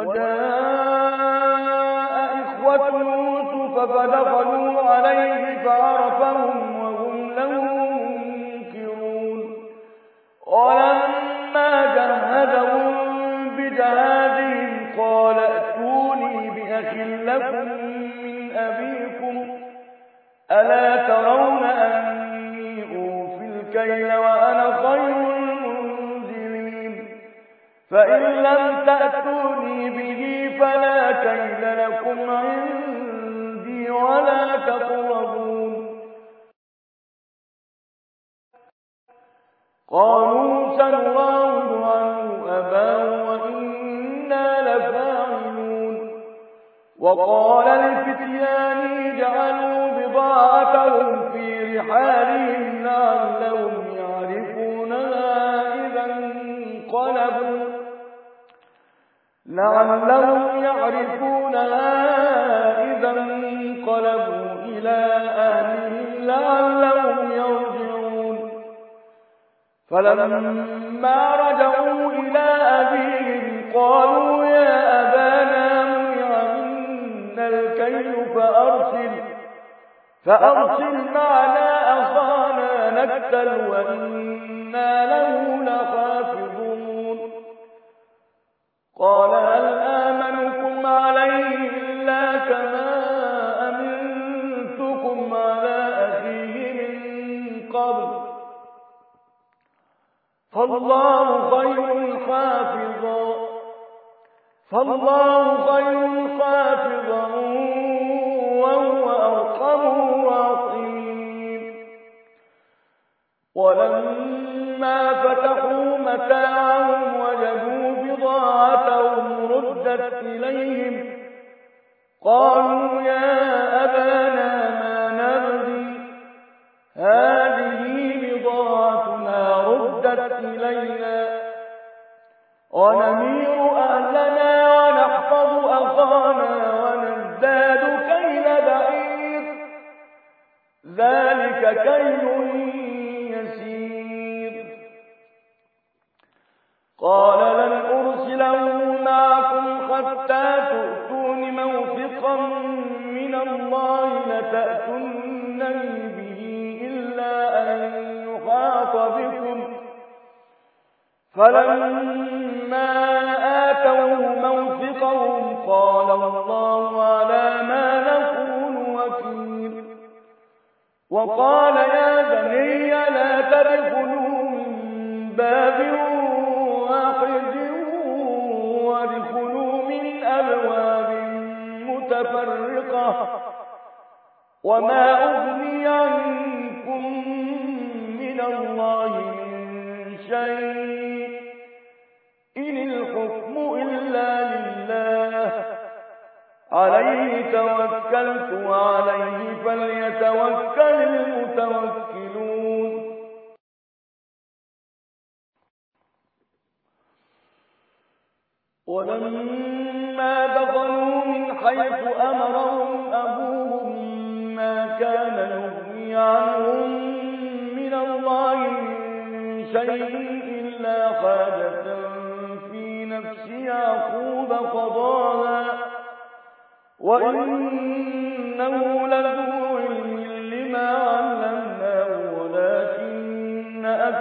وجاء إخوة يوسف فدخلوا عليه فعرفهم فإن لم تأتوني به فلا كيل لكم عندي ولا تقربون متاعهم وجدوا بضاعتهم ردت إليهم المتوكلون. ولما دخلوا من حيث أمرهم أبوهم ما كان يغني عنهم من الله من شيء إلا حاجة في نفس يعقوب قضاها. وإن إنه لذو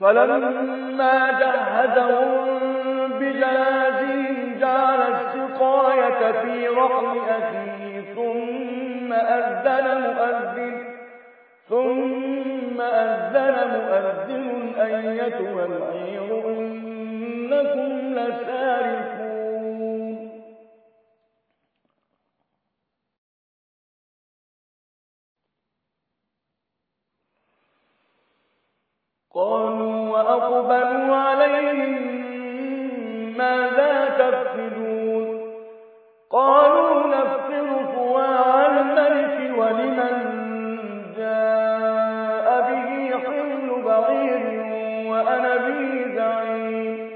فلما جهزهم بجهازهم جعل السقاية في رحل أخيه ثم أذن مؤذن ثم أذن مؤذن أيتها العير إنكم لسارقون قالوا وأقبلوا عليهم ماذا تفسدون؟ قالوا نفسر صواع الملك ولمن جاء به حمل بعير وأنا به زعيم.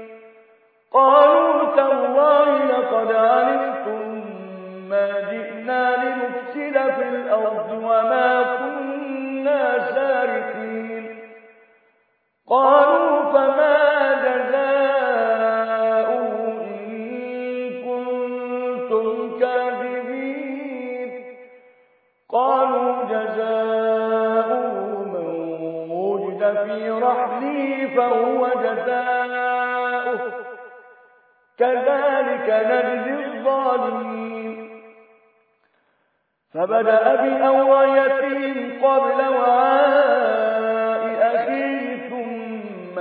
قالوا تالله لقد علمتم ما جئنا لنفسد في الأرض وما فبدأ بأوعيتهم قبل أخيه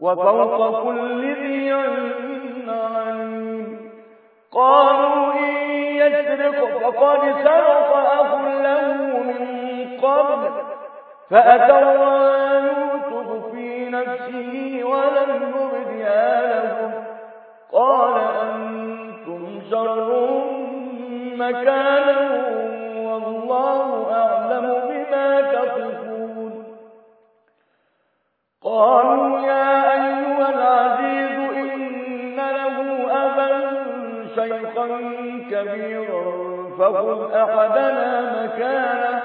وفوق كل ذي علم عليم. قالوا إن يسرق فقد سرق أخ له من قبل فأترى يوسف في نفسه ولم يبدها لهم قال أنتم شر مكانا والله أعلم بما تصفون. قالوا يا أيها العزيز إن له أبا شيخا كبيرا فخذ أحدنا مكانه.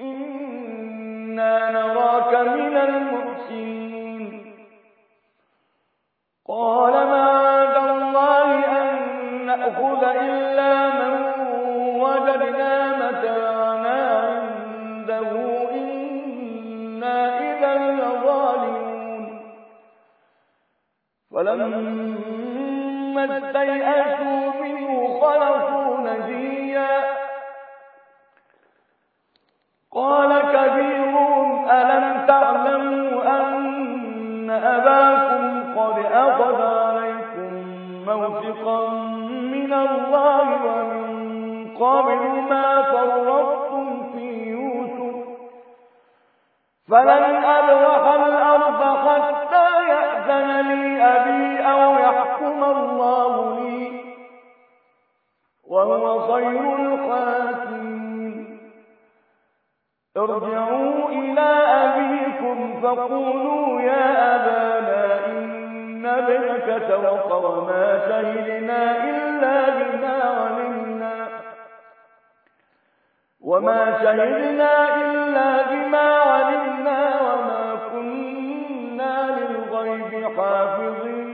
إنا نراك من المحسنين قال معاذ الله أن نأخذ إلا من فلما استيئسوا منه خلصوا نجيا. قال كبيرهم ألم تعلموا أن أباكم قد أخذ عليكم موثقا من الله ومن قبل ما فرطتم في يوسف؟ فلن أبرح الأرض حتى يأذن لي وهو خير الحاكمين ارجعوا إلى أبيكم فقولوا يا أبانا إن ابنك سرق وما شهدنا إلا بما علمنا. وما شهدنا إلا بما علمنا وما كنا للغيب حافظين.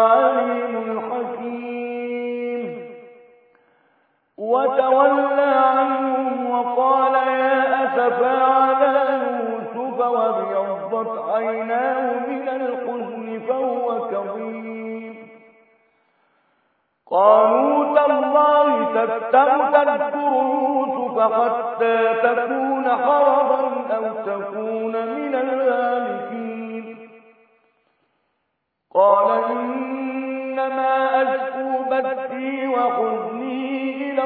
هو العليم الحكيم. وتولى عنهم وقال يا أسفا على يوسف وابيضت عيناه من الحزن فهو كظيم. قالوا تالله تفتأ تذكر يوسف حتى تكون حرضا أو تكون من الهالكين.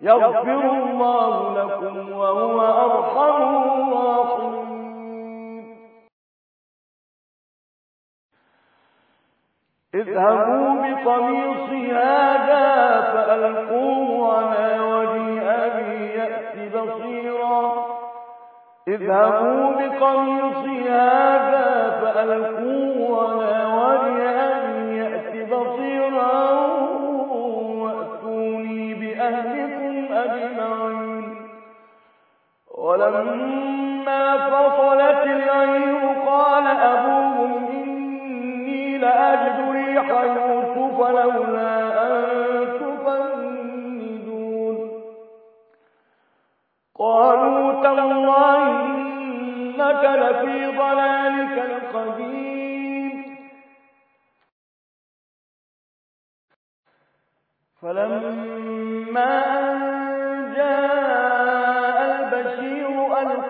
يغفر الله لكم وهو أرحم الراحمين. اذهبوا بقميصي هذا فألقوه على وجه أبي يأت بصيرا. اذهبوا بقميصي هذا فألقوه على وجه أبي يأت بصيرا. وأتوني بأهلكم أجمعين. ولما فصلت العير قال أبوهم إني لأجد ريح يوسف لولا أن تفندون. قالوا تالله إنك لفي ضلالك القديم. فلما أن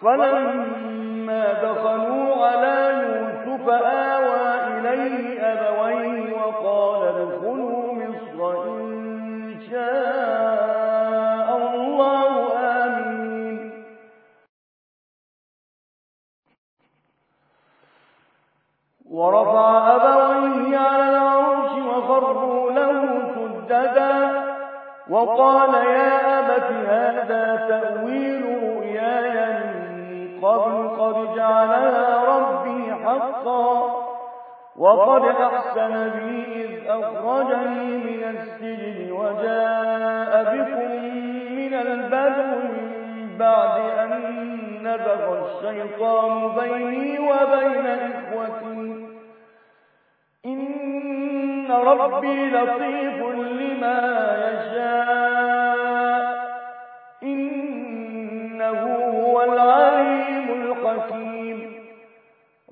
فلما دخلوا على يوسف آوى إليه أبويه وقال ادخلوا مصر إن شاء الله آمين ورفع أبويه على العرش وخروا له سجدا وقال يا أبت هذا تأويل جعلها ربي حقا. وقد أحسن بي إذ أخرجني من السجن وجاء بكم من البدو بعد أن نزغ الشيطان بيني وبين إخوتي. إن ربي لطيف لما يشاء.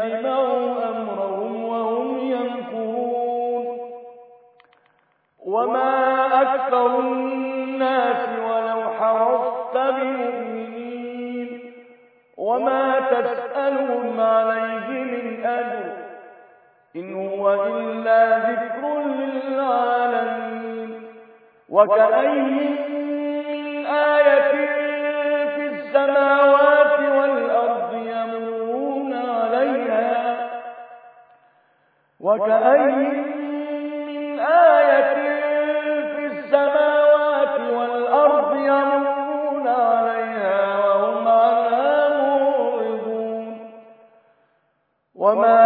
أجمعوا أمرهم وهم ينكرون وما أكثر الناس ولو حرصت بمؤمنين. وما تسألهم عليه من أجر. إن هو إلا ذكر للعالمين. وكأي من آية في السماوات والأرض وكأي من آية في السماوات والأرض يمرون عليها وهم عنها معرضون. وما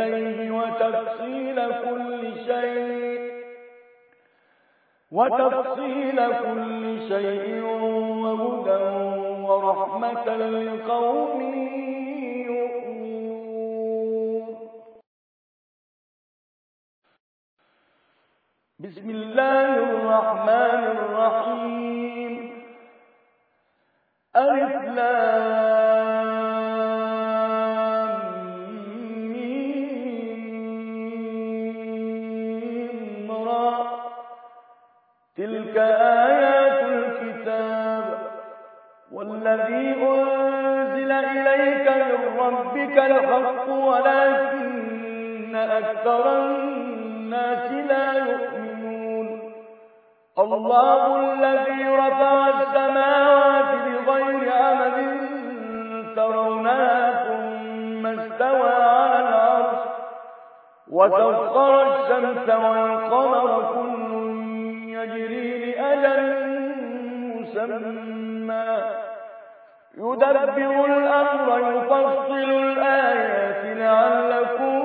يديه وتفصيل كل شيء. وتفصيل كل شيء وهدى ورحمة لقوم بسم الله الرحمن الرحيم. ألف لام. تلك آيات الكتاب والذي أنزل إليك من ربك الحق ولكن أكثر الناس لا يؤمنون. الله الذي رفع السماوات بغير أمد ترونها ثم استوى على العرش وسخر الشمس والقمر كل يجري لأجل مسمى. يدبر الأمر يفصل الآيات لعلكم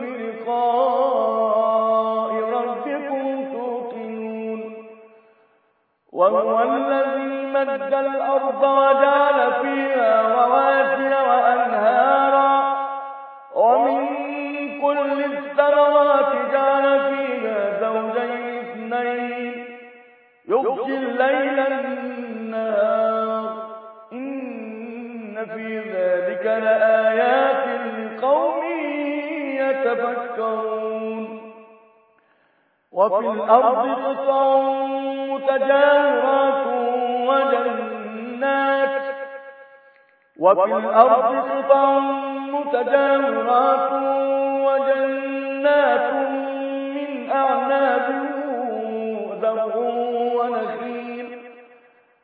بلقاء ربكم توقنون. وهو الذي مد الأرض وجعل فيها رواسي وأنهارا. ومن كل الثمرات جعل فيها زوجين اثنين يغشي الليل النهار. إن في ذلك لآيات لقوم يتفكرون. وفي الأرض قطع متجاورات وجنات. وفي الأرض قطع متجاورات وجنات من أعناب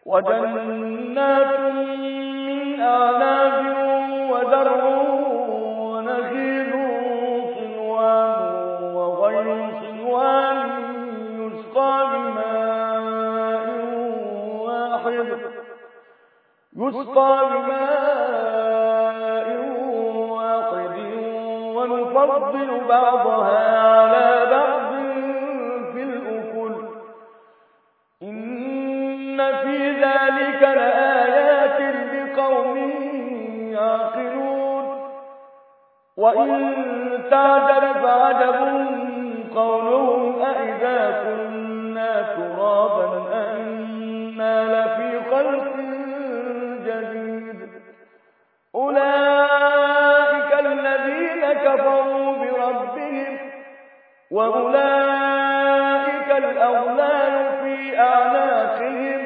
وجنات من أعناب وزرع ونخيل صنوان وغير صنوان يسقى بماء واحد. يسقى بماء واحد ونفضل بعضها على بعض. وإن تعجب فعجب قولهم أئذا كنا ترابا أئنا لفي خلق جديد أولئك الذين كفروا بربهم وأولئك الأغلال في أعناقهم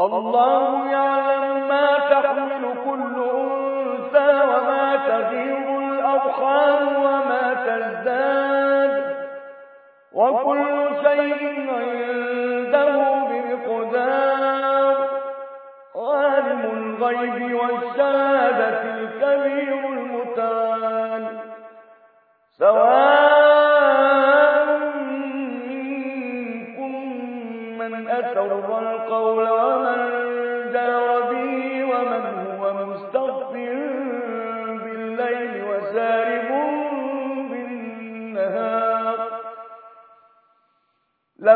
الله يعلم ما تحمل كل أنثى وما تغيظ الأرحام وما تزداد. وكل شيء عنده بمقدار. عالم الغيب والشهادة الكبير المتعال. سواء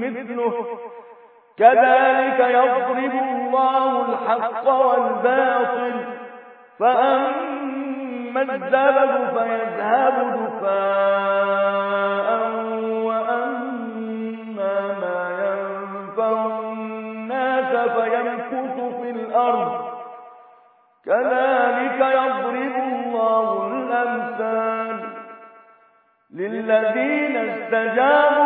مثله. كذلك يضرب الله الحق والباطل فأما الزبد فيذهب دفاء وأما ما ينفع الناس فيمكث في الأرض. كذلك يضرب الله الأمثال للذين استجابوا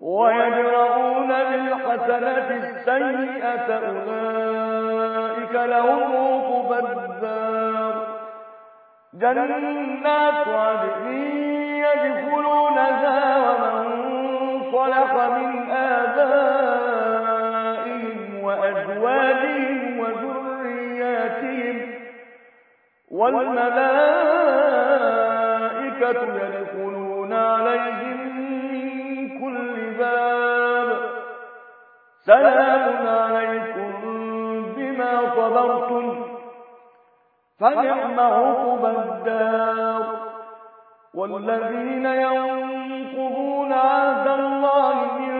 ويجرؤون بالحسنة السيئة أولئك لهم عقبى الدار. جنات عدن يدخلونها ومن صلح من آبائهم وأزواجهم وذرياتهم. والملائكة يدخلون عليهم كل باب سلام عليكم بما صبرتم. فنعم عقب الدار. والذين ينقضون عهد الله من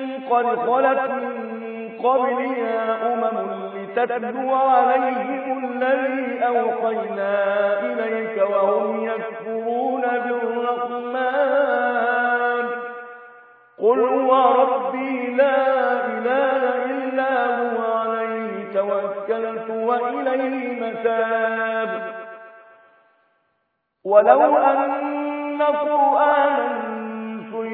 قد خلت من قبلها أمم لتتلو عليهم الذي أوحينا إليك وهم يكفرون بالرحمن. قل هو ربي لا إله إلا هو عليه توكلت وإليه متاب ولو أن قرآنا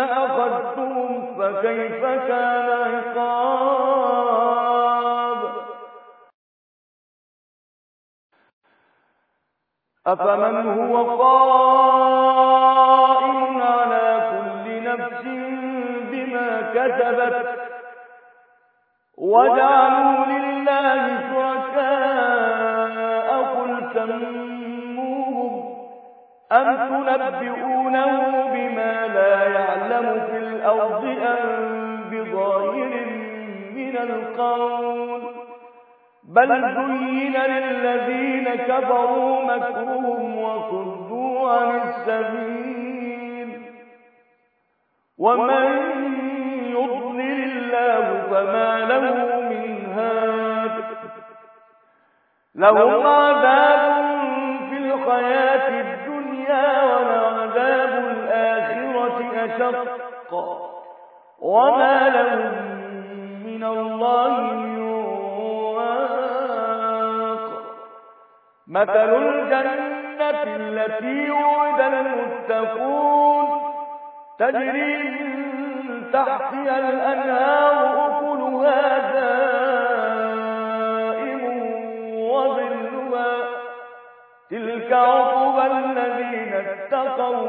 أخذتهم فكيف كان عقاب؟ أفمن هو قائم على كل نفس بما كسبت؟ وجعلوا لله شركاء قل سموهم أم لا يعلم في الأرض أم بظاهر من القول؟ بل زين للذين كفروا مكرهم وصدوا عن السبيل. ومن يضلل الله فما له من هاد. لهم عذاب أشق وما لهم من الله من واق. مثل الجنة التي وعد المتقون تجري من تحتها الأنهار أكلها دائم وظلها. تلك عقبى الذين اتقوا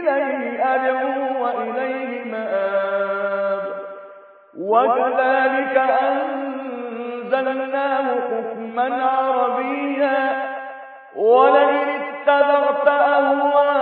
إليه أدعو وإليه مآب. وكذلك أنزلناه حكما عربيا. ولئن اتبعت أهواءهم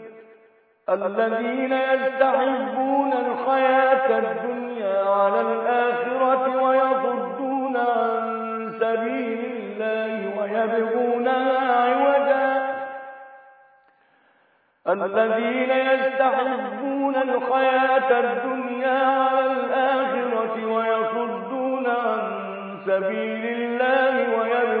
الذين يستحبون الحياة الدنيا على الآخرة ويصدون عن سبيل الله ويبغونها عوجا. الذين يستحبون الحياة الدنيا على الآخرة ويصدون عن سبيل الله ويبغونها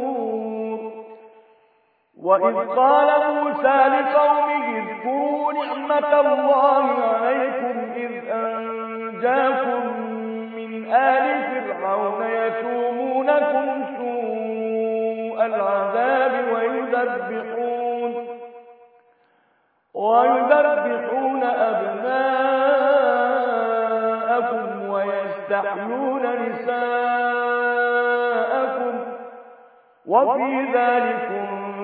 وإذ قال موسى لقومه اذكروا نعمة الله عليكم إذ أنجاكم من آل فرعون يسومونكم سوء العذاب ويذبحون ويذبحون أبناءكم ويستحيون نساءكم وفي ذلكم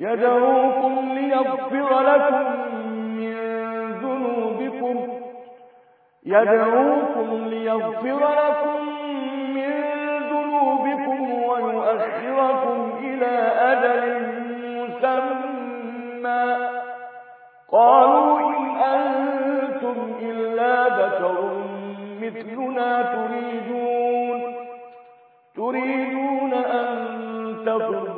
يدعوكم ليغفر لكم من ذنوبكم. يدعوكم ليغفر لكم من ذنوبكم ويؤخركم إلى أجل مسمى. قالوا إن أنتم إلا بشر مثلنا تريدون. تريدون أن تصدونا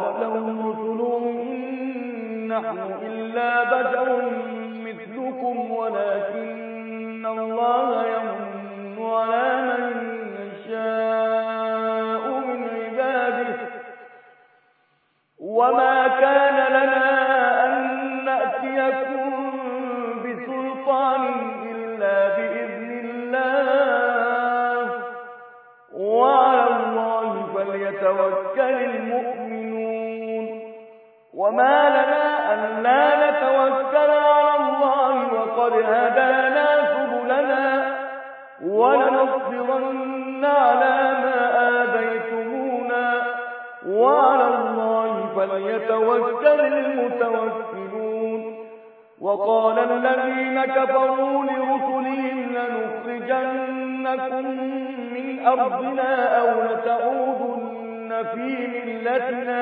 وما لنا أن لا نتوكل على الله وقد هدانا سبلنا ولنصبرن على ما آذيتمونا وعلى الله فليتوكل المتوكلون وقال الذين كفروا لرسلهم لنخرجنكم من أرضنا أو لتعودن في ملتنا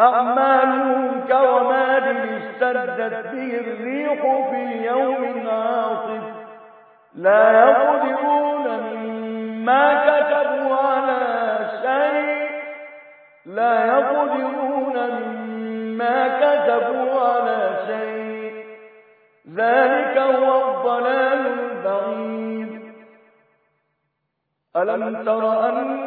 أعمالهم كرماد اشتدت به الريح في يوم عاصف لا يقدرون مما كتبوا على شيء لا يقدرون مما كتبوا على شيء ذلك هو الضلال البعيد ألم تر أن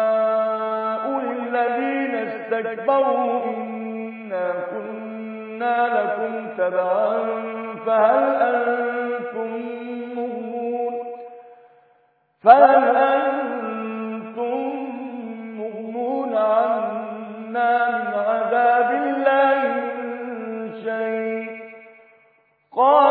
للذين استكبروا إنا كنا لكم تبعا فهل أنتم مغنون فهل أنتم مغنون عنا من عذاب الله من شيء؟ قالوا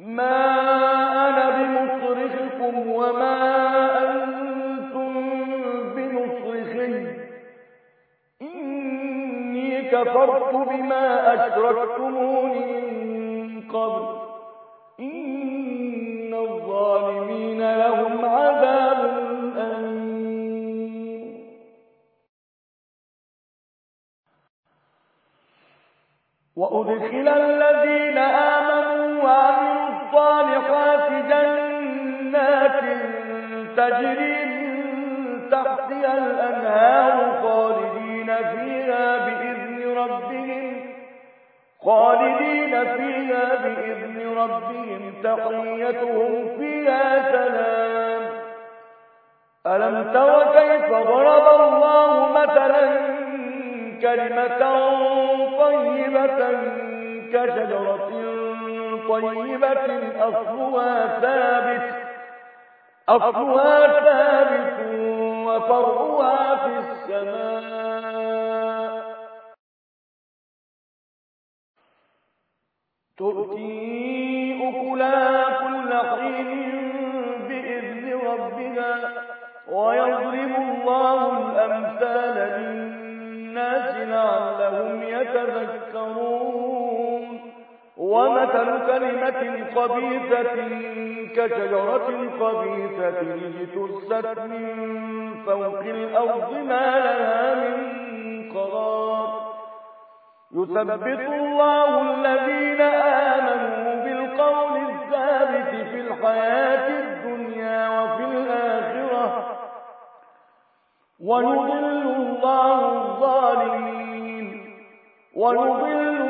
ما أنا بمصرخكم وما أنتم بمصرخي إني كفرت بما أشركتموني من قبل إن الظالمين لهم عذاب أليم وأدخل الذين آمنوا وعملوا الصالحات جنات تجري من تحتها الأنهار خالدين فيها بإذن ربهم خالدين فيها بإذن ربهم. تحيتهم فيها سلام. ألم تر كيف ضرب الله مثلا كلمة طيبة كشجرة طيبة أصلها ثابت أصلها ثابت وفرعها في السماء. تؤتي ومثل كلمة خبيثة كشجرة خبيثة اجتثت من فوق الأرض ما لها من قرار. يثبت الله الذين آمنوا بالقول الثابت في الحياة الدنيا وفي الآخرة. ويضل الله الظالمين. ويضل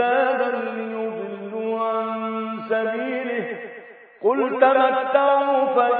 أندادا ليضلوا عن سبيله. قل تمتعوا فإن